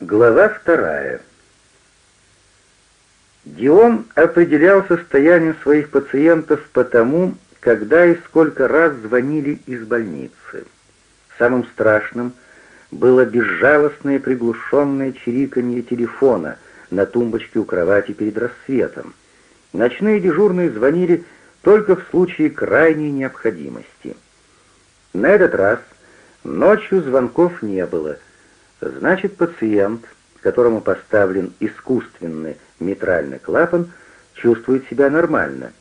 Глава вторая. Дион определял состояние своих пациентов по тому, когда и сколько раз звонили из больницы. Самым страшным было безжалостное приглушенное чириканье телефона на тумбочке у кровати перед рассветом. Ночные дежурные звонили только в случае крайней необходимости. На этот раз ночью звонков не было — Значит, пациент, которому поставлен искусственный митральный клапан, чувствует себя нормально.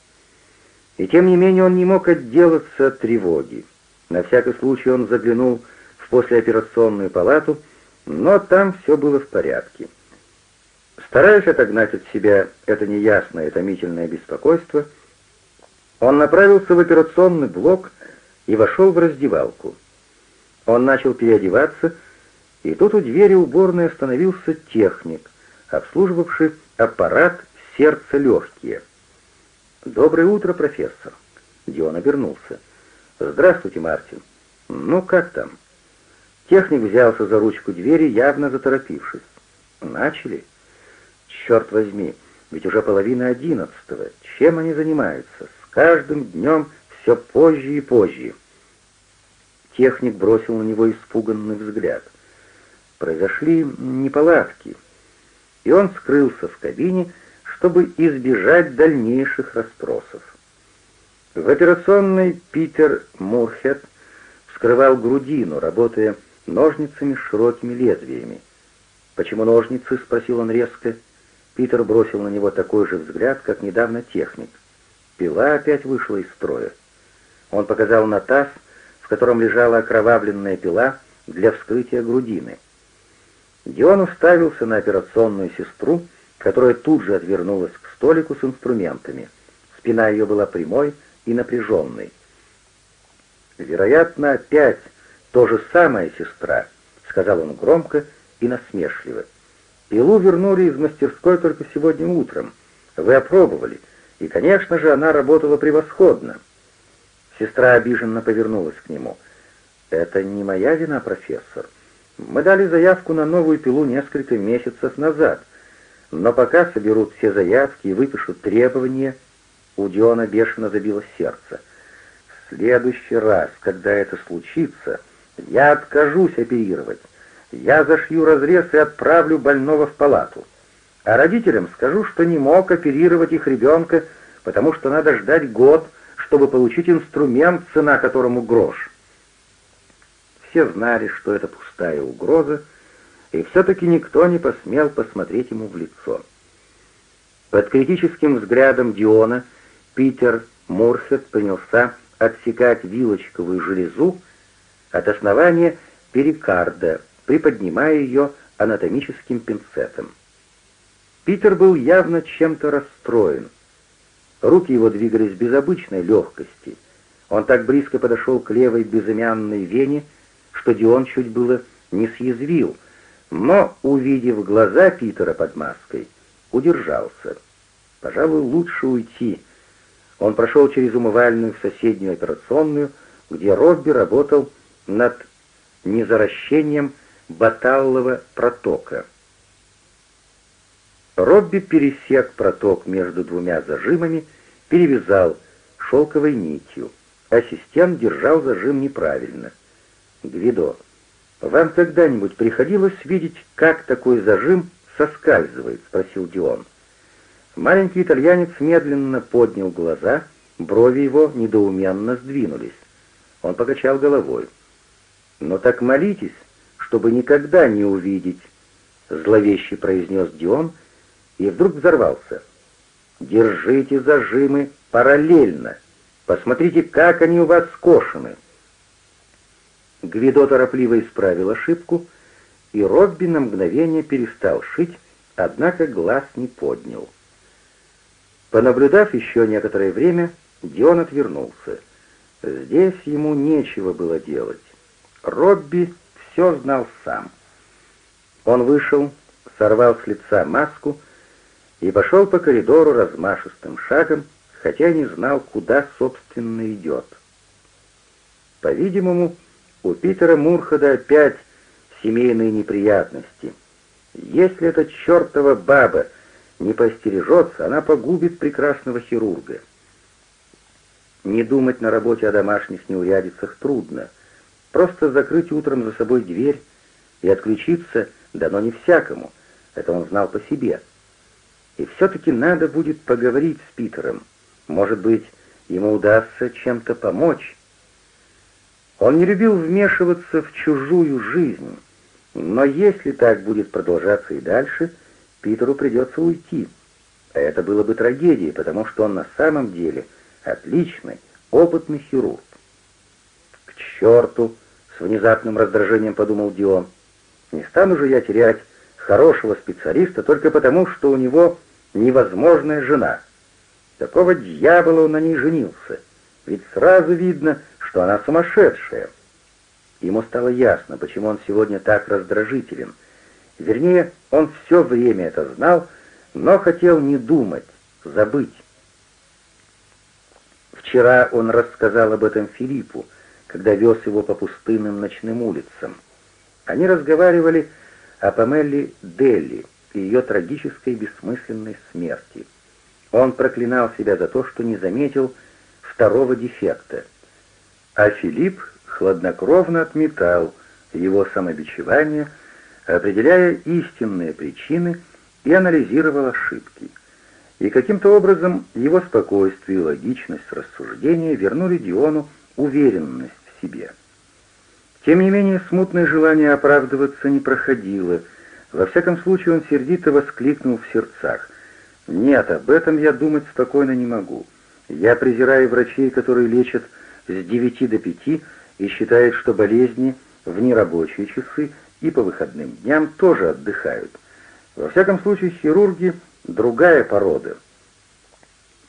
И тем не менее он не мог отделаться от тревоги. На всякий случай он заглянул в послеоперационную палату, но там все было в порядке. Стараясь отогнать от себя это неясное томительное беспокойство, он направился в операционный блок и вошел в раздевалку. Он начал переодеваться, и тут у двери уборной остановился техник, обслуживавший аппарат сердце-легкие. «Доброе утро, профессор!» Дион обернулся. «Здравствуйте, Мартин. Ну, как там?» Техник взялся за ручку двери, явно заторопившись. «Начали?» «Черт возьми, ведь уже половина одиннадцатого. Чем они занимаются? С каждым днем все позже и позже». Техник бросил на него испуганный взгляд — произошли неполадки, и он скрылся в кабине, чтобы избежать дальнейших расспросов. В операционной Питер Мурхет вскрывал грудину, работая ножницами с широкими лезвиями. «Почему ножницы?» — спросил он резко. Питер бросил на него такой же взгляд, как недавно техник. Пила опять вышла из строя. Он показал на таз, в котором лежала окровавленная пила для вскрытия грудины. Дион уставился на операционную сестру, которая тут же отвернулась к столику с инструментами. Спина ее была прямой и напряженной. «Вероятно, опять то же самое, сестра», — сказал он громко и насмешливо. «Пилу вернули из мастерской только сегодня утром. Вы опробовали, и, конечно же, она работала превосходно». Сестра обиженно повернулась к нему. «Это не моя вина, профессор. Мы дали заявку на новую пилу несколько месяцев назад, но пока соберут все заявки и выпишут требования, у Диона бешено забилось сердце. В следующий раз, когда это случится, я откажусь оперировать. Я зашью разрез и отправлю больного в палату. А родителям скажу, что не мог оперировать их ребенка, потому что надо ждать год, чтобы получить инструмент, цена которому грош. Все знали, что это пустая угроза, и все-таки никто не посмел посмотреть ему в лицо. Под критическим взглядом Диона Питер Мурхет принялся отсекать вилочковую железу от основания перикарда, приподнимая ее анатомическим пинцетом. Питер был явно чем-то расстроен. Руки его двигались без обычной легкости. Он так близко подошел к левой безымянной вене, что Дион чуть было не съязвил, но, увидев глаза Питера под маской, удержался. Пожалуй, лучше уйти. Он прошел через умывальную в соседнюю операционную, где Робби работал над незаращением баталлового протока. Робби пересек проток между двумя зажимами, перевязал шелковой нитью. Ассистент держал зажим неправильно. Гвидо, вам когда-нибудь приходилось видеть, как такой зажим соскальзывает?» — спросил Дион. Маленький итальянец медленно поднял глаза, брови его недоуменно сдвинулись. Он покачал головой. «Но так молитесь, чтобы никогда не увидеть», — зловеще произнес Дион и вдруг взорвался. «Держите зажимы параллельно. Посмотрите, как они у вас скошены». Гвидо торопливо исправил ошибку, и Робби на мгновение перестал шить, однако глаз не поднял. Понаблюдав еще некоторое время, Дион отвернулся. Здесь ему нечего было делать. Робби все знал сам. Он вышел, сорвал с лица маску и пошел по коридору размашистым шагом, хотя не знал, куда, собственно, идет. По-видимому, у Питера Мурхада опять семейные неприятности. Если эта чертова баба не постережется, она погубит прекрасного хирурга. Не думать на работе о домашних неурядицах трудно. Просто закрыть утром за собой дверь и отключиться дано не всякому. Это он знал по себе. И все-таки надо будет поговорить с Питером. Может быть, ему удастся чем-то помочь. Он не любил вмешиваться в чужую жизнь, но если так будет продолжаться и дальше, Питеру придется уйти. А это было бы трагедией, потому что он на самом деле отличный, опытный хирург. «К черту!» — с внезапным раздражением подумал Дион. «Не стану же я терять хорошего специалиста только потому, что у него невозможная жена. Такого дьявола он на ней женился, ведь сразу видно, что она сумасшедшая. Ему стало ясно, почему он сегодня так раздражителен. Вернее, он все время это знал, но хотел не думать, забыть. Вчера он рассказал об этом Филиппу, когда вез его по пустынным ночным улицам. Они разговаривали о Памелле Делли и ее трагической бессмысленной смерти. Он проклинал себя за то, что не заметил второго дефекта — а Филипп хладнокровно отметал его самобичевание, определяя истинные причины и анализировал ошибки. И каким-то образом его спокойствие и логичность рассуждения вернули Диону уверенность в себе. Тем не менее, смутное желание оправдываться не проходило. Во всяком случае, он сердито воскликнул в сердцах. «Нет, об этом я думать спокойно не могу. Я презираю врачей, которые лечат с 9 до 5 и считает, что болезни в нерабочие часы и по выходным дням тоже отдыхают. Во всяком случае, хирурги — другая порода.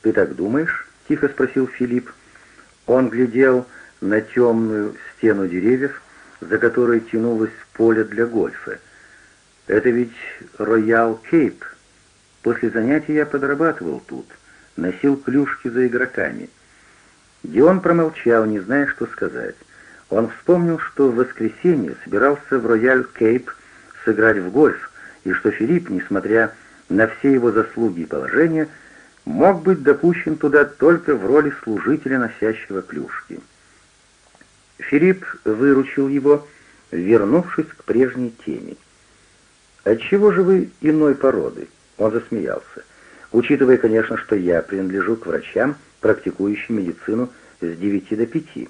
«Ты так думаешь?» — тихо спросил Филипп. Он глядел на темную стену деревьев, за которой тянулось поле для гольфа. «Это ведь Роял Кейп. После занятий я подрабатывал тут, носил клюшки за игроками». Дион промолчал, не зная, что сказать. Он вспомнил, что в воскресенье собирался в Рояль Кейп сыграть в гольф, и что Филипп, несмотря на все его заслуги и положение, мог быть допущен туда только в роли служителя, носящего клюшки. Филипп выручил его, вернувшись к прежней теме. «Отчего же вы иной породы?» Он засмеялся. «Учитывая, конечно, что я принадлежу к врачам, — практикующий медицину с 9 до 5.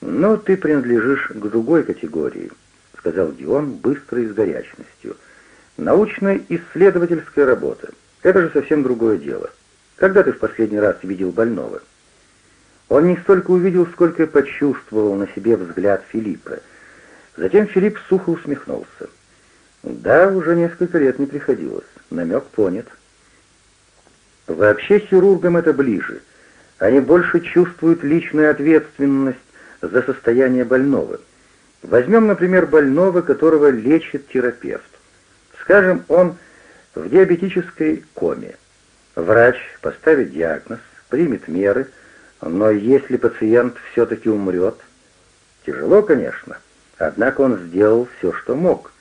«Но ты принадлежишь к другой категории», — сказал Дион быстро и с горячностью. «Научно-исследовательская работа. Это же совсем другое дело. Когда ты в последний раз видел больного?» Он не столько увидел, сколько почувствовал на себе взгляд Филиппа. Затем Филипп сухо усмехнулся. «Да, уже несколько лет не приходилось. Намек понят». «Вообще хирургам это ближе. Они больше чувствуют личную ответственность за состояние больного. Возьмем, например, больного, которого лечит терапевт. Скажем, он в диабетической коме. Врач поставит диагноз, примет меры, но если пациент все-таки умрет, тяжело, конечно, однако он сделал все, что мог,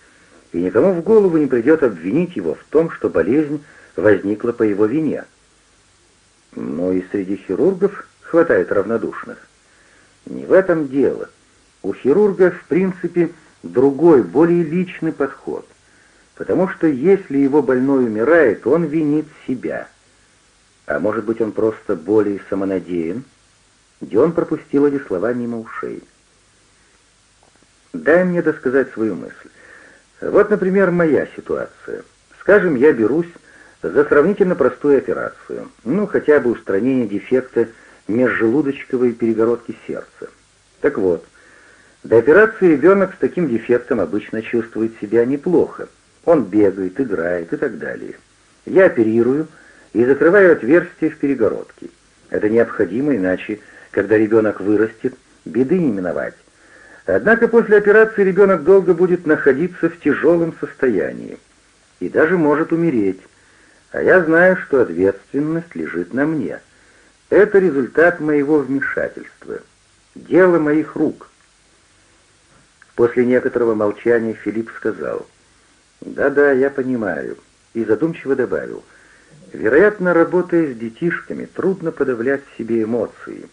и никому в голову не придет обвинить его в том, что болезнь возникла по его вине. Но и среди хирургов хватает равнодушных. Не в этом дело. У хирурга, в принципе, другой, более личный подход. Потому что если его больной умирает, он винит себя. А может быть, он просто более самонадеян? Дион пропустил эти слова мимо ушей. Дай мне досказать свою мысль. Вот, например, моя ситуация. Скажем, я берусь за сравнительно простую операцию, ну, хотя бы устранение дефекта межжелудочковой перегородки сердца. Так вот, до операции ребенок с таким дефектом обычно чувствует себя неплохо. Он бегает, играет и так далее. Я оперирую и закрываю отверстие в перегородке. Это необходимо, иначе, когда ребенок вырастет, беды не миновать. Однако после операции ребенок долго будет находиться в тяжелом состоянии и даже может умереть. А я знаю, что ответственность лежит на мне. Это результат моего вмешательства. Дело моих рук. После некоторого молчания Филипп сказал, «Да-да, я понимаю», и задумчиво добавил. «Вероятно, работая с детишками, трудно подавлять в себе эмоции».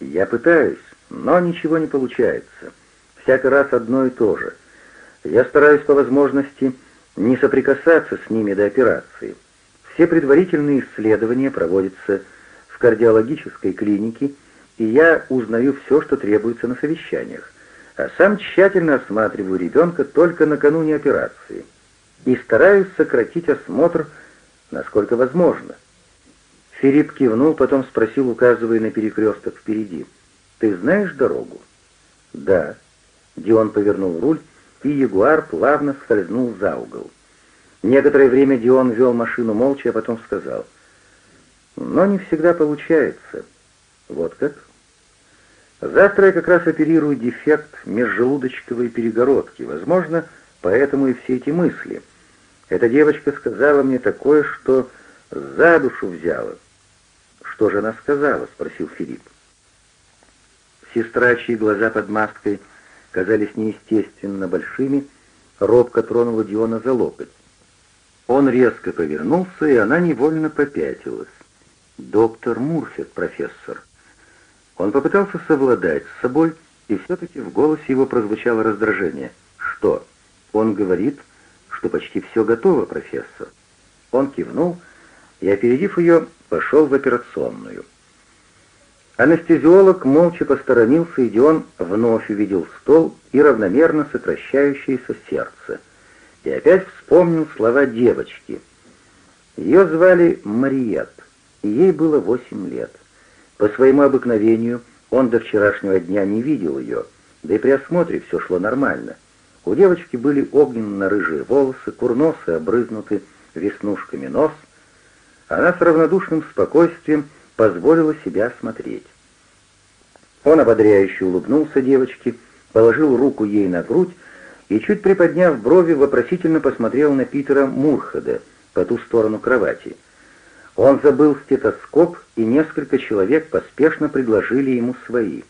«Я пытаюсь, но ничего не получается. Всякий раз одно и то же. Я стараюсь по возможности не соприкасаться с ними до операции. Все предварительные исследования проводятся в кардиологической клинике, и я узнаю все, что требуется на совещаниях, а сам тщательно осматриваю ребенка только накануне операции и стараюсь сократить осмотр, насколько возможно. Филипп кивнул, потом спросил, указывая на перекресток впереди. «Ты знаешь дорогу?» «Да». Дион повернул руль, и Ягуар плавно скользнул за угол. Некоторое время Дион вел машину молча, а потом сказал, «Но не всегда получается. Вот как?» «Завтра я как раз оперирую дефект межжелудочковой перегородки. Возможно, поэтому и все эти мысли. Эта девочка сказала мне такое, что за душу взяла». «Что же она сказала?» — спросил Филипп. Сестра, чьи глаза под маской казались неестественно большими, робко тронула Диона за локоть. Он резко повернулся, и она невольно попятилась. «Доктор Мурфет, профессор». Он попытался совладать с собой, и все-таки в голосе его прозвучало раздражение. «Что? Он говорит, что почти все готово, профессор». Он кивнул и, опередив ее, пошел в операционную. Анестезиолог молча посторонился, и Дион вновь увидел стол и равномерно сокращающееся сердце и опять вспомнил слова девочки. Ее звали Мариет, и ей было восемь лет. По своему обыкновению он до вчерашнего дня не видел ее, да и при осмотре все шло нормально. У девочки были огненно-рыжие волосы, курносы обрызнуты веснушками нос. Она с равнодушным спокойствием позволила себя смотреть. Он ободряюще улыбнулся девочке, положил руку ей на грудь и, чуть приподняв брови, вопросительно посмотрел на Питера Мурхада по ту сторону кровати. Он забыл стетоскоп, и несколько человек поспешно предложили ему свои.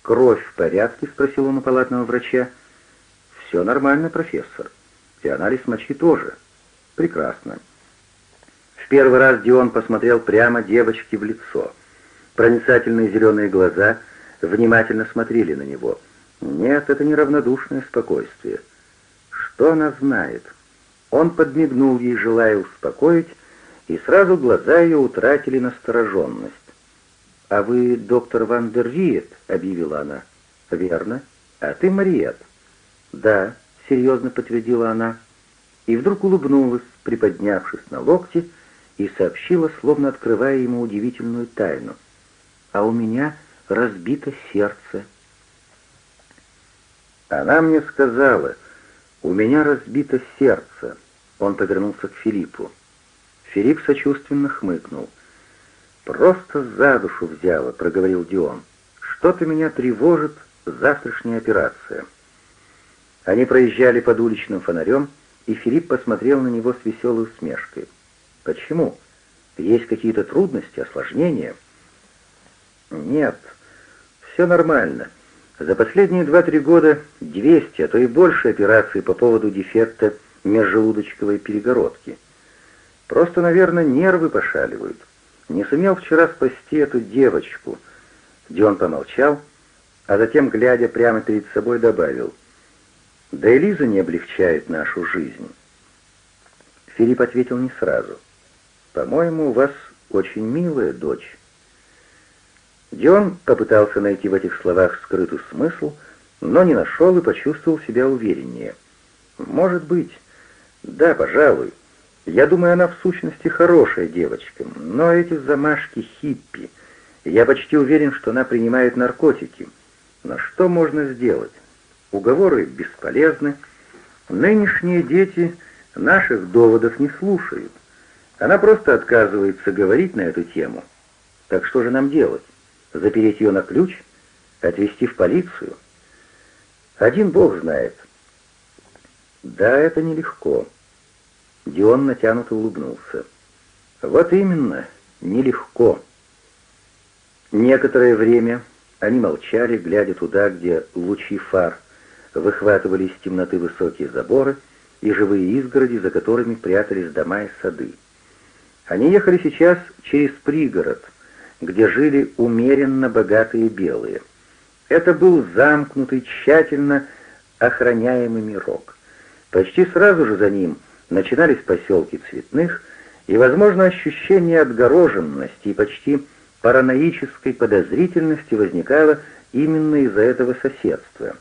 «Кровь в порядке?» — спросил он у палатного врача. «Все нормально, профессор. И анализ мочи тоже. Прекрасно». Первый раз Дион посмотрел прямо девочке в лицо. Проницательные зеленые глаза внимательно смотрели на него — нет, это не равнодушное спокойствие. Что она знает? Он подмигнул ей, желая успокоить, и сразу глаза ее утратили настороженность. «А вы доктор Ван дер Риет?» — объявила она. «Верно. А ты Мариет?» «Да», — серьезно подтвердила она. И вдруг улыбнулась, приподнявшись на локте, и сообщила, словно открывая ему удивительную тайну. «А у меня разбито сердце». Она мне сказала, «У меня разбито сердце». Он повернулся к Филиппу. Филипп сочувственно хмыкнул. «Просто за душу взяла», — проговорил Дион. «Что-то меня тревожит завтрашняя операция». Они проезжали под уличным фонарем, и Филипп посмотрел на него с веселой усмешкой. «Почему? Есть какие-то трудности, осложнения?» «Нет, все нормально. За последние 2-3 года 200, а то и больше операций по поводу дефекта межжелудочковой перегородки. Просто, наверное, нервы пошаливают. Не сумел вчера спасти эту девочку. Дион помолчал, а затем, глядя прямо перед собой, добавил, «Да и Лиза не облегчает нашу жизнь». Филипп ответил не сразу. «По-моему, у вас очень милая дочь». Дион попытался найти в этих словах скрытый смысл, но не нашел и почувствовал себя увереннее. «Может быть. Да, пожалуй. Я думаю, она в сущности хорошая девочка, но эти замашки хиппи. Я почти уверен, что она принимает наркотики. Но что можно сделать? Уговоры бесполезны. Нынешние дети наших доводов не слушают. Она просто отказывается говорить на эту тему. Так что же нам делать? Запереть ее на ключ? Отвезти в полицию? Один бог знает. Да, это нелегко. Дион натянуто улыбнулся. Вот именно, нелегко. Некоторое время они молчали, глядя туда, где лучи фар выхватывали из темноты высокие заборы и живые изгороди, за которыми прятались дома и сады. Они ехали сейчас через пригород, где жили умеренно богатые белые. Это был замкнутый, тщательно охраняемый мирок. Почти сразу же за ним начинались поселки цветных, и, возможно, ощущение отгороженности и почти параноической подозрительности возникало именно из-за этого соседства.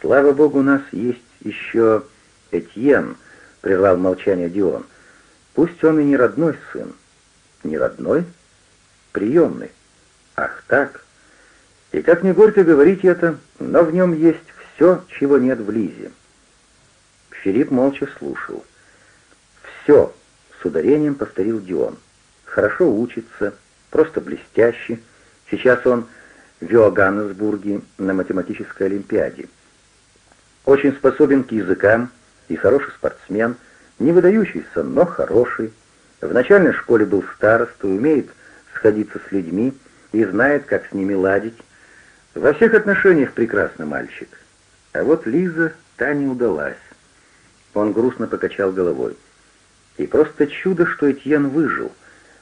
«Слава богу, у нас есть еще Этьен», — прервал молчание Дион. «Пусть он и не родной сын». «Не родной?» «Приемный». «Ах так!» И как не горько говорить это, но в нем есть все, чего нет в Лизе. Филипп молча слушал. «Все», — с ударением повторил Дион. «Хорошо учится, просто блестяще. Сейчас он в Йоганнесбурге на математической олимпиаде. Очень способен к языкам и хороший спортсмен, не выдающийся, но хороший. В начальной школе был старостой, умеет сходиться с людьми и знает, как с ними ладить. Во всех отношениях прекрасный мальчик. А вот Лиза, та не удалась. Он грустно покачал головой. И просто чудо, что Этьен выжил.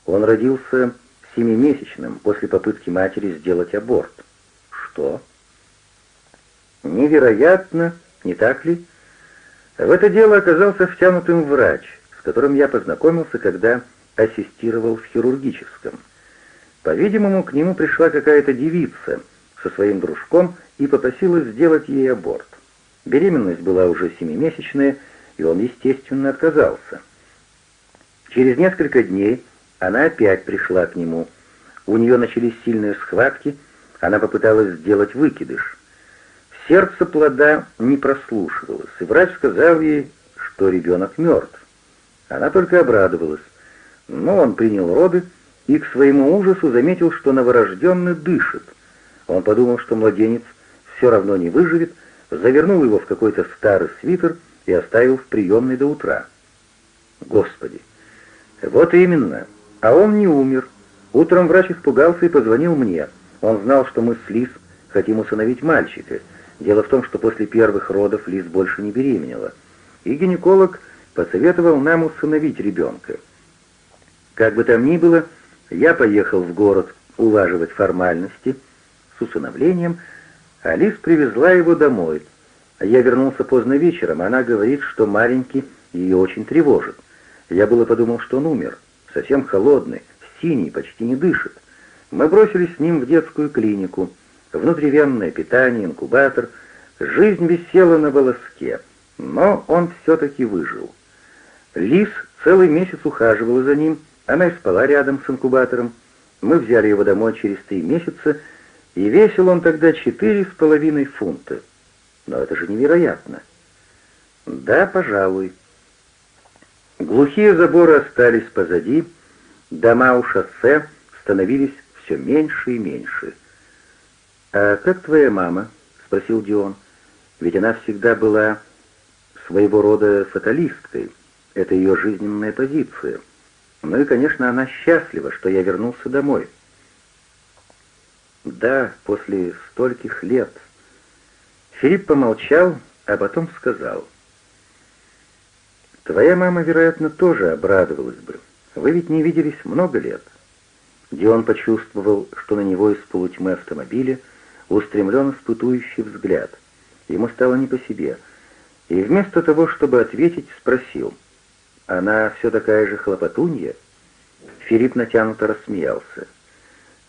Он родился семимесячным после попытки матери сделать аборт. Что? Невероятно, не так ли? В это дело оказался втянутым врач, с которым я познакомился, когда ассистировал в хирургическом. По-видимому, к нему пришла какая-то девица со своим дружком и попросила сделать ей аборт. Беременность была уже семимесячная, и он, естественно, отказался. Через несколько дней она опять пришла к нему. У нее начались сильные схватки, она попыталась сделать выкидыш. Сердце плода не прослушивалось, и врач сказал ей, что ребенок мертв. Она только обрадовалась. Но он принял роды и к своему ужасу заметил, что новорожденный дышит. Он подумал, что младенец все равно не выживет, завернул его в какой-то старый свитер и оставил в приемной до утра. Господи! Вот именно. А он не умер. Утром врач испугался и позвонил мне. Он знал, что мы с Лиз хотим усыновить мальчика. Дело в том, что после первых родов Лиз больше не беременела. И гинеколог посоветовал нам усыновить ребенка. Как бы там ни было, я поехал в город улаживать формальности с усыновлением, а Лиз привезла его домой — я вернулся поздно вечером, она говорит, что маленький ее очень тревожит. Я было подумал, что он умер. Совсем холодный, синий, почти не дышит. Мы бросились с ним в детскую клинику. Внутривенное питание, инкубатор. Жизнь висела на волоске, но он все-таки выжил. Лис целый месяц ухаживала за ним, она и спала рядом с инкубатором. Мы взяли его домой через три месяца, и весил он тогда четыре с половиной фунта. Но это же невероятно. Да, пожалуй. Глухие заборы остались позади, дома у шоссе становились все меньше и меньше. «А как твоя мама?» — спросил Дион. «Ведь она всегда была своего рода фаталисткой. Это ее жизненная позиция. Ну и, конечно, она счастлива, что я вернулся домой». «Да, после стольких лет», Филипп помолчал, а потом сказал. «Твоя мама, вероятно, тоже обрадовалась бы. Вы ведь не виделись много лет». Дион почувствовал, что на него из полутьмы автомобиля устремлен испытующий взгляд. Ему стало не по себе. И вместо того, чтобы ответить, спросил. «Она все такая же хлопотунья?» Филипп натянуто рассмеялся.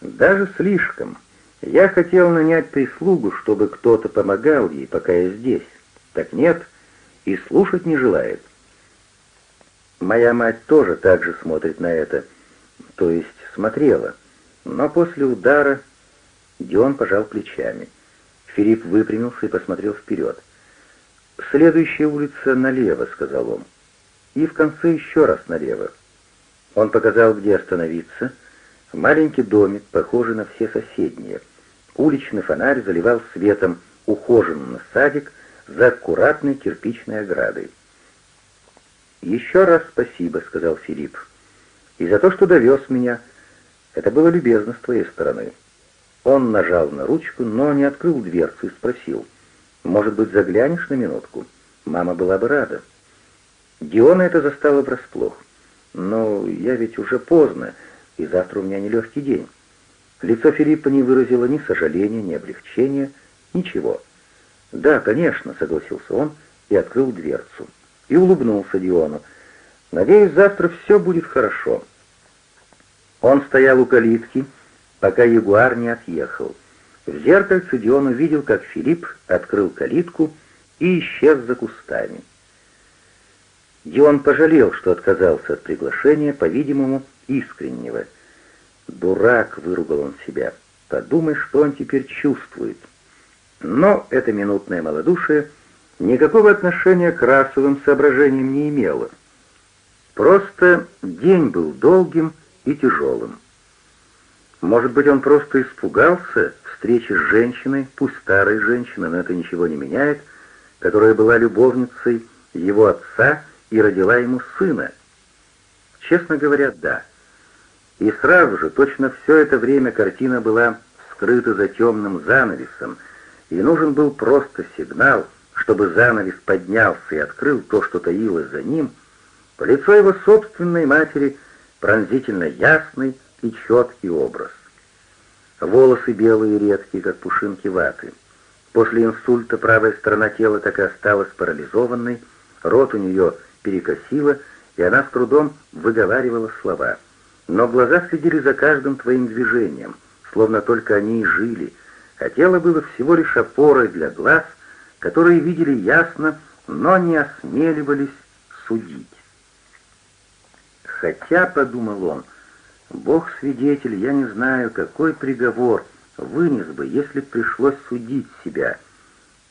«Даже слишком». Я хотел нанять прислугу, чтобы кто-то помогал ей, пока я здесь. Так нет, и слушать не желает. Моя мать тоже так же смотрит на это, то есть смотрела. Но после удара Дион пожал плечами. Филипп выпрямился и посмотрел вперед. «Следующая улица налево», — сказал он. «И в конце еще раз налево». Он показал, где остановиться. Маленький домик, похожий на все соседние — Уличный фонарь заливал светом ухоженный садик за аккуратной кирпичной оградой. «Еще раз спасибо», — сказал Филипп, — «и за то, что довез меня. Это было любезно с твоей стороны». Он нажал на ручку, но не открыл дверцу и спросил, Может быть, заглянешь на минутку? Мама была бы рада». Диона это застало врасплох. «Но я ведь уже поздно, и завтра у меня нелегкий день». Лицо Филиппа не выразило ни сожаления, ни облегчения, ничего. «Да, конечно», — согласился он и открыл дверцу. И улыбнулся Диону. «Надеюсь, завтра все будет хорошо». Он стоял у калитки, пока ягуар не отъехал. В зеркальце Дион увидел, как Филипп открыл калитку и исчез за кустами. Дион пожалел, что отказался от приглашения, по-видимому, искреннего. «Дурак!» — выругал он себя. «Подумай, что он теперь чувствует». Но это минутное малодушие никакого отношения к расовым соображениям не имело. Просто день был долгим и тяжелым. Может быть, он просто испугался встречи с женщиной, пусть старой женщиной, но это ничего не меняет, которая была любовницей его отца и родила ему сына? Честно говоря, да. И сразу же, точно все это время картина была скрыта за темным занавесом, и нужен был просто сигнал, чтобы занавес поднялся и открыл то, что таилось за ним, по лицо его собственной матери пронзительно ясный и четкий образ. Волосы белые и редкие, как пушинки ваты. После инсульта правая сторона тела так и осталась парализованной, рот у нее перекосило, и она с трудом выговаривала слова. Но глаза следили за каждым твоим движением, словно только они и жили, а тело было всего лишь опорой для глаз, которые видели ясно, но не осмеливались судить. Хотя, — подумал он, — Бог свидетель, я не знаю, какой приговор вынес бы, если пришлось судить себя.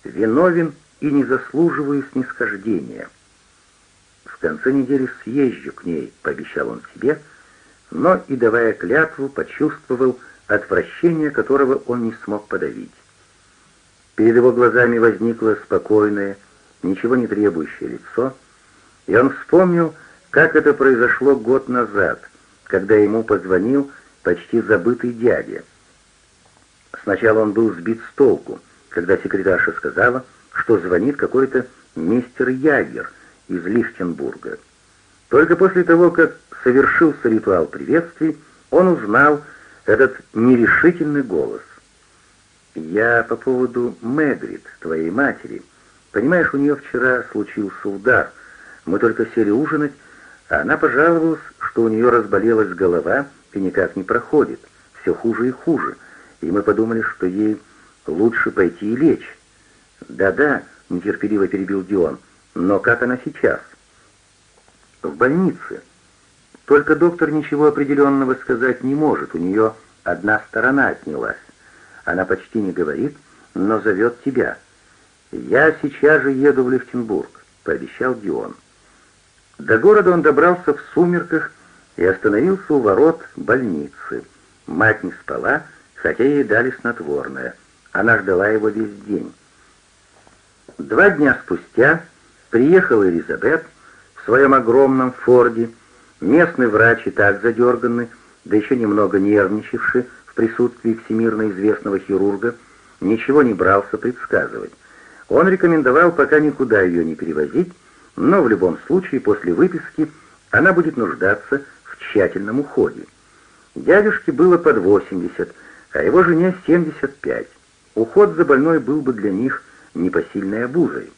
Виновен и не заслуживаю снисхождения. В конце недели съезжу к ней, — пообещал он себе, но и, давая клятву, почувствовал отвращение, которого он не смог подавить. Перед его глазами возникло спокойное, ничего не требующее лицо, и он вспомнил, как это произошло год назад, когда ему позвонил почти забытый дядя. Сначала он был сбит с толку, когда секретарша сказала, что звонит какой-то мистер Ягер из Лихтенбурга. Только после того, как совершился ритуал приветствий, он узнал этот нерешительный голос. «Я по поводу Мегрид, твоей матери. Понимаешь, у нее вчера случился удар. Мы только сели ужинать, а она пожаловалась, что у нее разболелась голова и никак не проходит, все хуже и хуже, и мы подумали, что ей лучше пойти и лечь. «Да-да», — нетерпеливо перебил Дион, — «но как она сейчас?» «В больнице. Только доктор ничего определенного сказать не может, у нее одна сторона отнялась. Она почти не говорит, но зовет тебя. Я сейчас же еду в Лихтенбург», — пообещал Дион. До города он добрался в сумерках и остановился у ворот больницы. Мать не спала, хотя ей дали снотворное. Она ждала его весь день. Два дня спустя приехала Элизабет в своем огромном форде. Местный врач и так задерганный, да еще немного нервничавший в присутствии всемирно известного хирурга, ничего не брался предсказывать. Он рекомендовал пока никуда ее не перевозить, но в любом случае после выписки она будет нуждаться тщательном уходе. Дядюшке было под 80, а его жене 75. Уход за больной был бы для них непосильной обузой.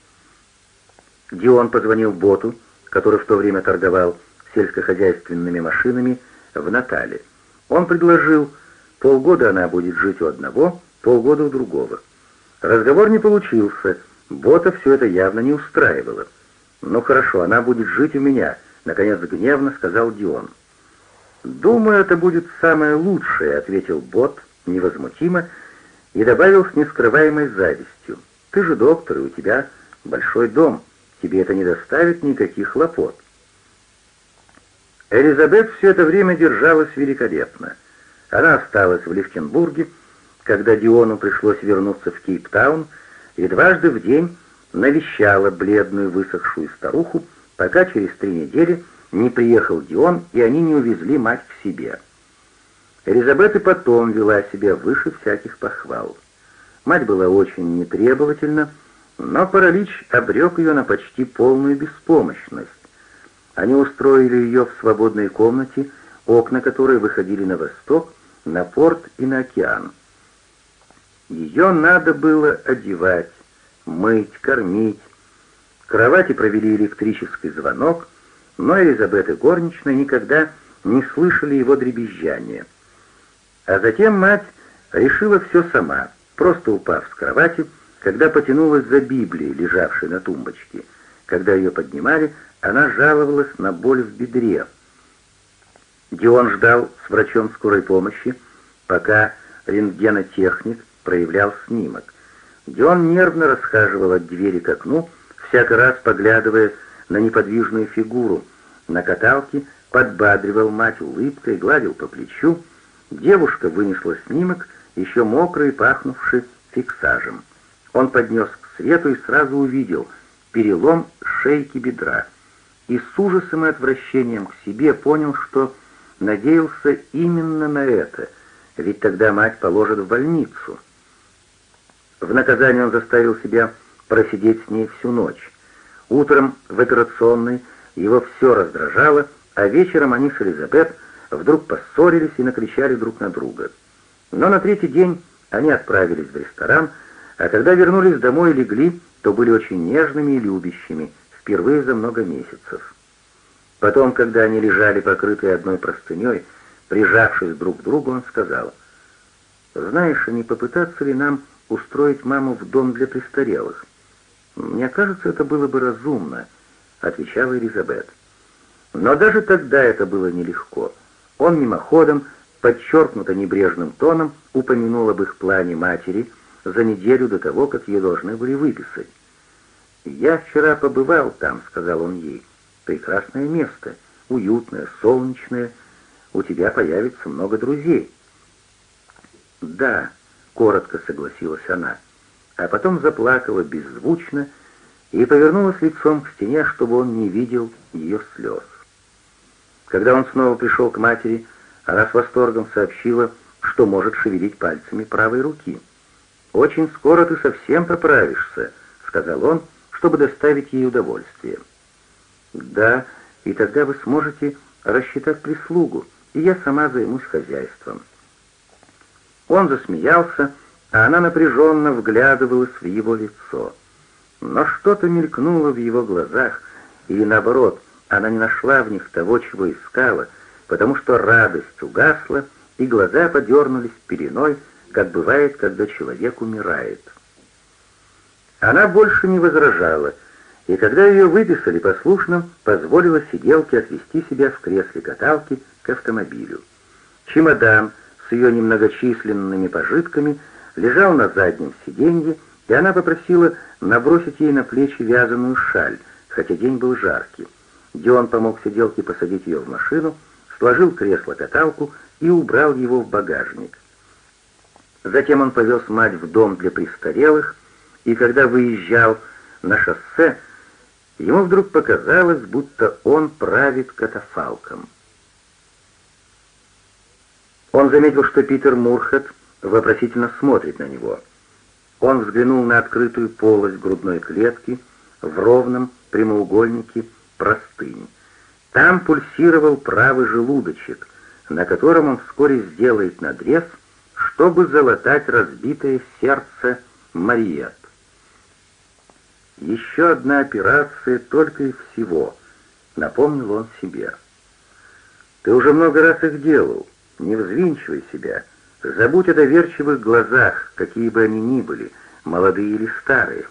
Дион позвонил Боту, который в то время торговал сельскохозяйственными машинами в Натале. Он предложил, полгода она будет жить у одного, полгода у другого. Разговор не получился, Бота все это явно не устраивало. «Ну хорошо, она будет жить у меня», — наконец гневно сказал Дион. «Думаю, это будет самое лучшее», — ответил Бот невозмутимо и добавил с нескрываемой завистью. «Ты же доктор, и у тебя большой дом. Тебе это не доставит никаких хлопот». Элизабет все это время держалась великолепно. Она осталась в Лихтенбурге, когда Диону пришлось вернуться в Кейптаун, и дважды в день навещала бледную высохшую старуху, пока через три недели не приехал Дион, и они не увезли мать к себе. Элизабет и потом вела себя выше всяких похвал. Мать была очень нетребовательна, Но паралич обрек ее на почти полную беспомощность. Они устроили ее в свободной комнате, окна которой выходили на восток, на порт и на океан. Ее надо было одевать, мыть, кормить. В кровати провели электрический звонок, но Элизабет и горничная никогда не слышали его дребезжания. А затем мать решила все сама, просто упав с кровати, когда потянулась за Библией, лежавшей на тумбочке. Когда ее поднимали, она жаловалась на боль в бедре. Дион ждал с врачом скорой помощи, пока рентгенотехник проявлял снимок. Дион нервно расхаживал от двери к окну, всякий раз поглядывая на неподвижную фигуру. На каталке подбадривал мать улыбкой, гладил по плечу. Девушка вынесла снимок, еще мокрый, пахнувший фиксажем. Он поднес к свету и сразу увидел перелом шейки бедра. И с ужасом и отвращением к себе понял, что надеялся именно на это, ведь тогда мать положит в больницу. В наказание он заставил себя просидеть с ней всю ночь. Утром в операционной его все раздражало, а вечером они с Элизабет вдруг поссорились и накричали друг на друга. Но на третий день они отправились в ресторан, а когда вернулись домой и легли, то были очень нежными и любящими, впервые за много месяцев. Потом, когда они лежали покрытые одной простыней, прижавшись друг к другу, он сказал, «Знаешь, не попытаться ли нам устроить маму в дом для престарелых?» «Мне кажется, это было бы разумно», — отвечала Элизабет. Но даже тогда это было нелегко. Он мимоходом, подчеркнуто небрежным тоном, упомянул об их плане матери за неделю до того, как ее должны были выписать. «Я вчера побывал там», — сказал он ей. «Прекрасное место, уютное, солнечное. У тебя появится много друзей». «Да», — коротко согласилась она, а потом заплакала беззвучно и повернулась лицом к стене, чтобы он не видел ее слез. Когда он снова пришел к матери, она с восторгом сообщила, что может шевелить пальцами правой руки. «Очень скоро ты совсем поправишься», — сказал он, чтобы доставить ей удовольствие. «Да, и тогда вы сможете рассчитать прислугу, и я сама займусь хозяйством». Он засмеялся, а она напряженно вглядывалась в его лицо. Но что-то мелькнуло в его глазах, или наоборот, она не нашла в них того, чего искала, потому что радость угасла, и глаза подернулись пеленой, как бывает, когда человек умирает. Она больше не возражала, и когда ее выписали послушно, позволила сиделке отвезти себя в кресле каталки к автомобилю. Чемодан с ее немногочисленными пожитками лежал на заднем сиденье, и она попросила набросить ей на плечи вязаную шаль, хотя день был жаркий. Дион помог сиделке посадить ее в машину, сложил кресло-каталку и убрал его в багажник. Затем он повез мать в дом для престарелых, и когда выезжал на шоссе, ему вдруг показалось, будто он правит катафалком. Он заметил, что Питер Мурхет вопросительно смотрит на него. Он взглянул на открытую полость грудной клетки в ровном прямоугольнике простынь. Там пульсировал правый желудочек, на котором он вскоре сделает надрез, чтобы залатать разбитое сердце Мариет. Еще одна операция только и всего, напомнил он себе. Ты уже много раз их делал, не взвинчивай себя, забудь о доверчивых глазах, какие бы они ни были, молодые или старые.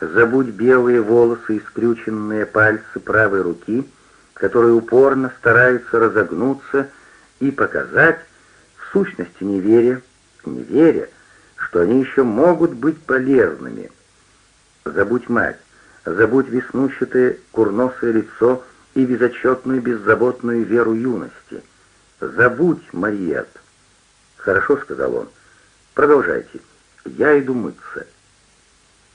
Забудь белые волосы и скрюченные пальцы правой руки, которые упорно стараются разогнуться и показать, в сущности не веря, не веря, что они еще могут быть полезными — Забудь мать, забудь веснущатое курносое лицо и безотчетную беззаботную веру юности. Забудь, Мариет. Хорошо, сказал он. Продолжайте. Я иду мыться.